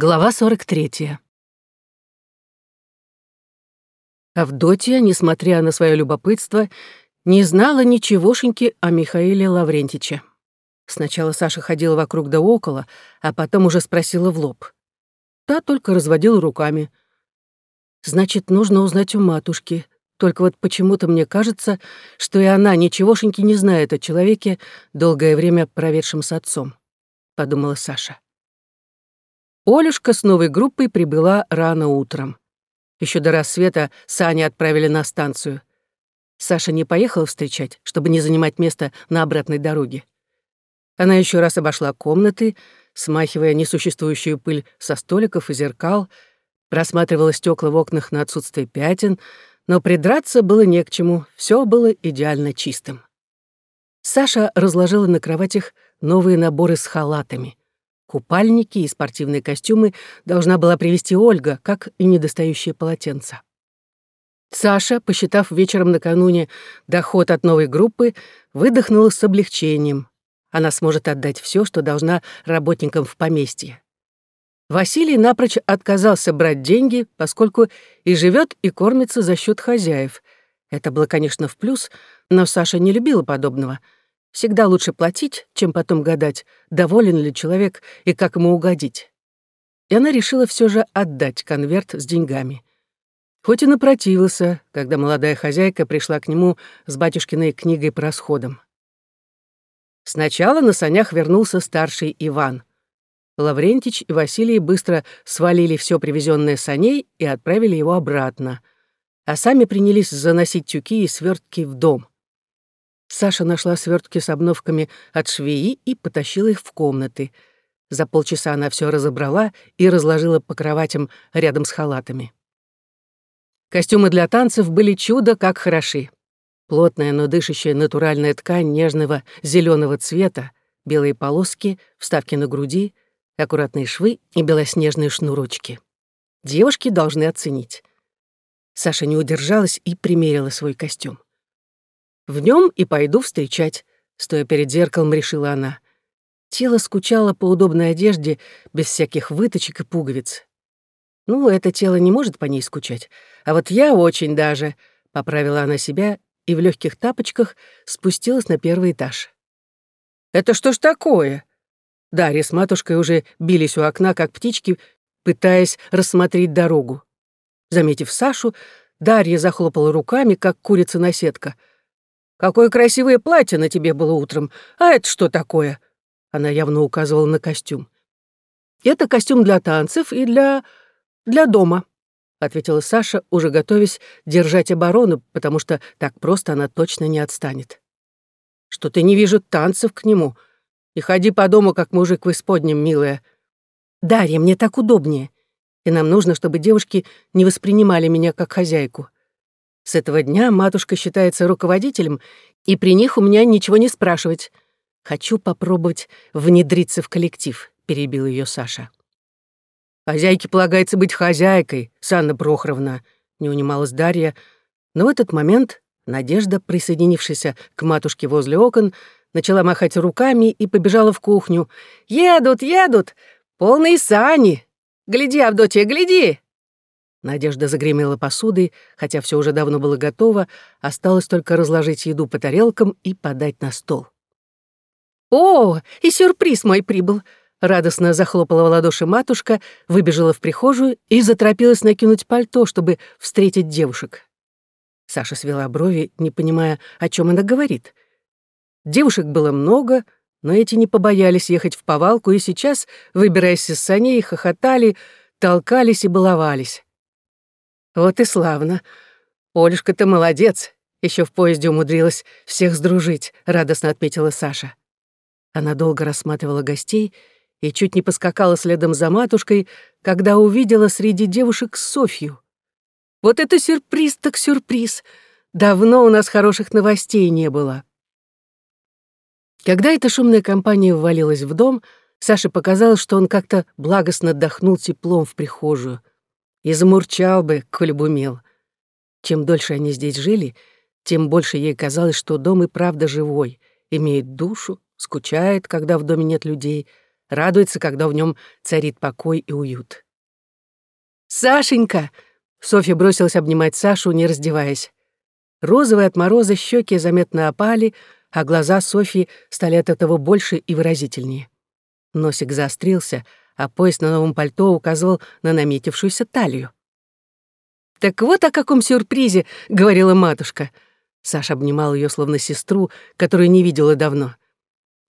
Глава 43. Авдотья, несмотря на свое любопытство, не знала ничегошеньки о Михаиле Лаврентиче. Сначала Саша ходила вокруг да около, а потом уже спросила в лоб. Та только разводила руками. «Значит, нужно узнать у матушки. Только вот почему-то мне кажется, что и она ничегошеньки не знает о человеке, долгое время проведшем с отцом», — подумала Саша. Олюшка с новой группой прибыла рано утром. Еще до рассвета Сани отправили на станцию. Саша не поехала встречать, чтобы не занимать место на обратной дороге. Она еще раз обошла комнаты, смахивая несуществующую пыль со столиков и зеркал, просматривала стекла в окнах на отсутствие пятен, но придраться было не к чему, все было идеально чистым. Саша разложила на кроватях новые наборы с халатами. Купальники и спортивные костюмы должна была привезти Ольга, как и недостающие полотенца. Саша, посчитав вечером накануне доход от новой группы, выдохнула с облегчением. Она сможет отдать все, что должна работникам в поместье. Василий напрочь отказался брать деньги, поскольку и живет, и кормится за счет хозяев. Это было, конечно, в плюс, но Саша не любила подобного — Всегда лучше платить, чем потом гадать, доволен ли человек и как ему угодить. И она решила все же отдать конверт с деньгами. Хоть и напротивился, когда молодая хозяйка пришла к нему с батюшкиной книгой по расходам. Сначала на санях вернулся старший Иван. Лаврентич и Василий быстро свалили все привезенное саней и отправили его обратно, а сами принялись заносить тюки и свертки в дом. Саша нашла свертки с обновками от швеи и потащила их в комнаты. За полчаса она все разобрала и разложила по кроватям рядом с халатами. Костюмы для танцев были чудо как хороши. Плотная, но дышащая натуральная ткань нежного зеленого цвета, белые полоски, вставки на груди, аккуратные швы и белоснежные шнурочки. Девушки должны оценить. Саша не удержалась и примерила свой костюм. В нем и пойду встречать, стоя перед зеркалом, решила она. Тело скучало по удобной одежде, без всяких выточек и пуговиц. Ну, это тело не может по ней скучать. А вот я очень даже, — поправила она себя и в легких тапочках спустилась на первый этаж. «Это что ж такое?» Дарья с матушкой уже бились у окна, как птички, пытаясь рассмотреть дорогу. Заметив Сашу, Дарья захлопала руками, как курица-наседка — Какое красивое платье на тебе было утром. А это что такое?» Она явно указывала на костюм. «Это костюм для танцев и для... для дома», — ответила Саша, уже готовясь держать оборону, потому что так просто она точно не отстанет. «Что-то не вижу танцев к нему. И ходи по дому, как мужик в исподнем, милая. Дарья, мне так удобнее. И нам нужно, чтобы девушки не воспринимали меня как хозяйку. С этого дня матушка считается руководителем, и при них у меня ничего не спрашивать. Хочу попробовать внедриться в коллектив», — перебил ее Саша. «Хозяйке полагается быть хозяйкой, Санна Прохоровна», — не унималась Дарья. Но в этот момент Надежда, присоединившаяся к матушке возле окон, начала махать руками и побежала в кухню. «Едут, едут! Полные сани! Гляди, Авдотья, гляди!» Надежда загремела посудой, хотя все уже давно было готово, осталось только разложить еду по тарелкам и подать на стол. «О, и сюрприз мой прибыл!» Радостно захлопала в ладоши матушка, выбежала в прихожую и заторопилась накинуть пальто, чтобы встретить девушек. Саша свела брови, не понимая, о чем она говорит. Девушек было много, но эти не побоялись ехать в повалку и сейчас, выбираясь из саней, хохотали, толкались и баловались. Вот и славно. Олюшка, ты молодец. Еще в поезде умудрилась всех сдружить, радостно отметила Саша. Она долго рассматривала гостей и чуть не поскакала следом за матушкой, когда увидела среди девушек Софью. Вот это сюрприз так сюрприз. Давно у нас хороших новостей не было. Когда эта шумная компания ввалилась в дом, Саше показалось, что он как-то благостно отдохнул теплом в прихожую и замурчал бы, коль бы умел. Чем дольше они здесь жили, тем больше ей казалось, что дом и правда живой, имеет душу, скучает, когда в доме нет людей, радуется, когда в нем царит покой и уют. «Сашенька!» — Софья бросилась обнимать Сашу, не раздеваясь. Розовые от мороза щеки заметно опали, а глаза Софьи стали от этого больше и выразительнее. Носик заострился, а пояс на новом пальто указывал на наметившуюся талию. «Так вот о каком сюрпризе!» — говорила матушка. Саша обнимал ее словно сестру, которую не видела давно.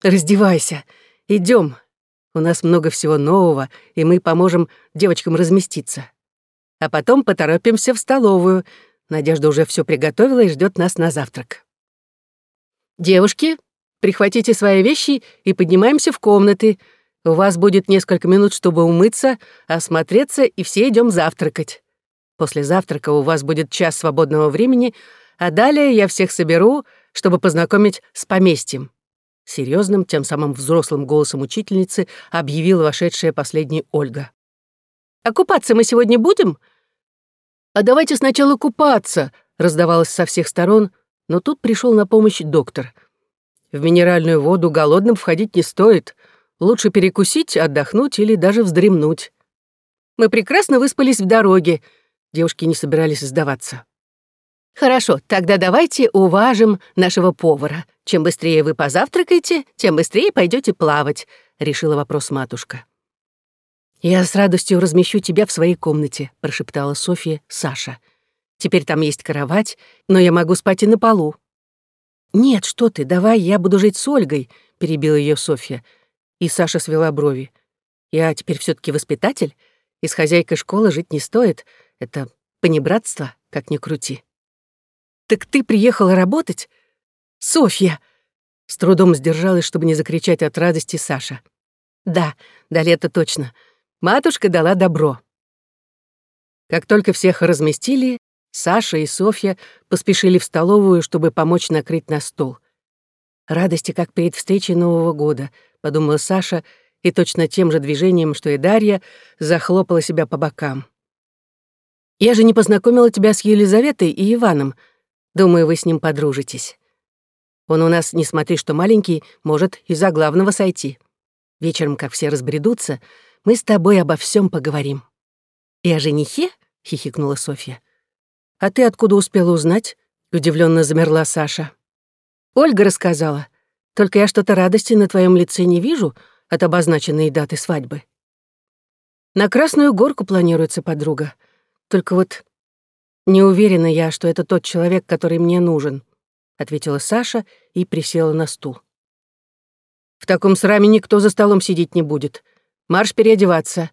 «Раздевайся, идем. У нас много всего нового, и мы поможем девочкам разместиться. А потом поторопимся в столовую. Надежда уже все приготовила и ждет нас на завтрак. Девушки, прихватите свои вещи и поднимаемся в комнаты. У вас будет несколько минут, чтобы умыться, осмотреться, и все идем завтракать. После завтрака у вас будет час свободного времени, а далее я всех соберу, чтобы познакомить с поместьем». Серьезным, тем самым взрослым голосом учительницы объявила вошедшая последняя Ольга. «А купаться мы сегодня будем?» «А давайте сначала купаться», — раздавалось со всех сторон, но тут пришел на помощь доктор. «В минеральную воду голодным входить не стоит. Лучше перекусить, отдохнуть или даже вздремнуть. Мы прекрасно выспались в дороге, Девушки не собирались сдаваться. «Хорошо, тогда давайте уважим нашего повара. Чем быстрее вы позавтракаете, тем быстрее пойдете плавать», — решила вопрос матушка. «Я с радостью размещу тебя в своей комнате», — прошептала Софья Саша. «Теперь там есть кровать, но я могу спать и на полу». «Нет, что ты, давай я буду жить с Ольгой», — перебила ее Софья. И Саша свела брови. «Я теперь все таки воспитатель, и с хозяйкой школы жить не стоит. Это понебратство, как ни крути. «Так ты приехала работать? Софья!» С трудом сдержалась, чтобы не закричать от радости Саша. «Да, да лето точно. Матушка дала добро». Как только всех разместили, Саша и Софья поспешили в столовую, чтобы помочь накрыть на стол. «Радости, как перед встречей Нового года», — подумала Саша, и точно тем же движением, что и Дарья, захлопала себя по бокам. Я же не познакомила тебя с Елизаветой и Иваном. Думаю, вы с ним подружитесь. Он у нас, не смотри, что маленький, может и за главного сойти. Вечером, как все разбредутся, мы с тобой обо всем поговорим». «И о женихе?» — хихикнула Софья. «А ты откуда успела узнать?» — удивленно замерла Саша. «Ольга рассказала. Только я что-то радости на твоем лице не вижу от обозначенной даты свадьбы». «На Красную Горку планируется подруга. Только вот не уверена я, что это тот человек, который мне нужен, ответила Саша и присела на стул. В таком сраме никто за столом сидеть не будет. Марш переодеваться.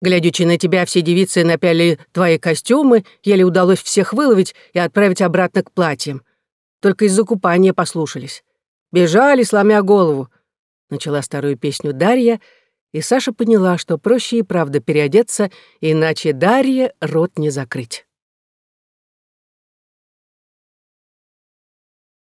Глядячи на тебя, все девицы напяли твои костюмы, еле удалось всех выловить и отправить обратно к платьям. Только из-за купания послушались. Бежали, сломя голову. Начала старую песню Дарья — и Саша поняла, что проще и правда переодеться, иначе Дарье рот не закрыть.